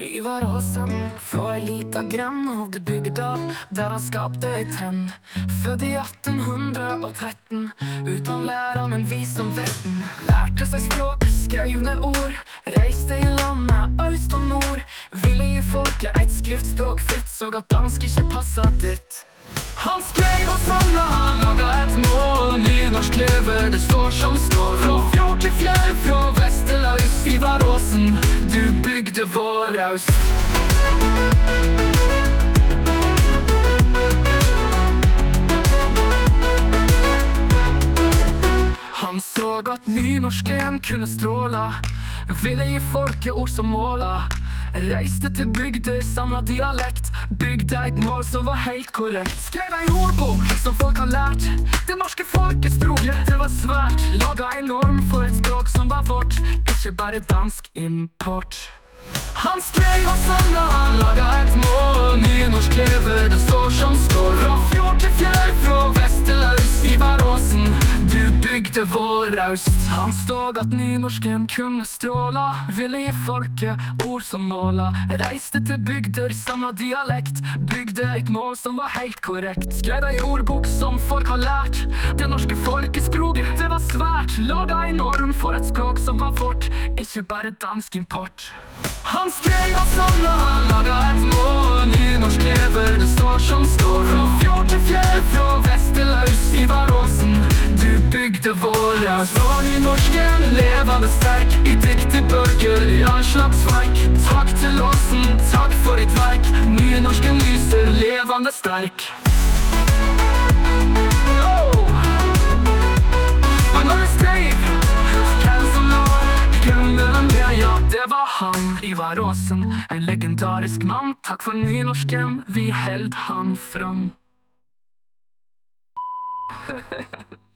Ivar Aasen for ei lita grendhovedbygda der han skapte ei trend. Født i 1813, uten læra, men vis som vetten. Lærte seg språk, skrev ned ord, reiste i landet øst og nord. Ville gi folket et skriftspråk fritt, så at dansk ikke passa ditt. Han skrev og samla, han laga et mål. Nynorsk lever, det står som står. Fra fjord til fjell, fra. Ivar Aasen, du bygde vår raust. Han så at nynorsken kunne stråla. Ville gi folket ord som måla. Reiste til bygder, samla dialekt. Bygde et mål som var helt korrekt. Skrev ei ordbok som folk har lært. Det norske folkets ikke bare dansk import. Han skrev og da han laga et mål. Nynorsk lever, det står som står. Fra fjord til fjell, fra vest til øst. Ivar Aasen, du bygde vår raust. Han stod at nynorsken kunne stråla. Ville gi folket ord som måla. Reiste til bygder, samla dialekt. Bygde et mål som var helt korrekt. Skrev ei ordbok som folk har lært. Laga enorm norm for et språk som var vårt, ikke bare dansk import. Han skrev og samla, han laga et mål. Nynorsk lever, det står som står. Fra fjord til fjell, fra vest til øst. Ivar Aasen, du bygde våre. Fra nynorsken levende sterk. I dikte bøker, i all slags verk. Takk til Aasen, takk for ditt verk. Nynorsken lyser levende sterk. Ja, det var han, Ivar Aasen. En legendarisk mann. Takk for nynorsken, vi held han fram.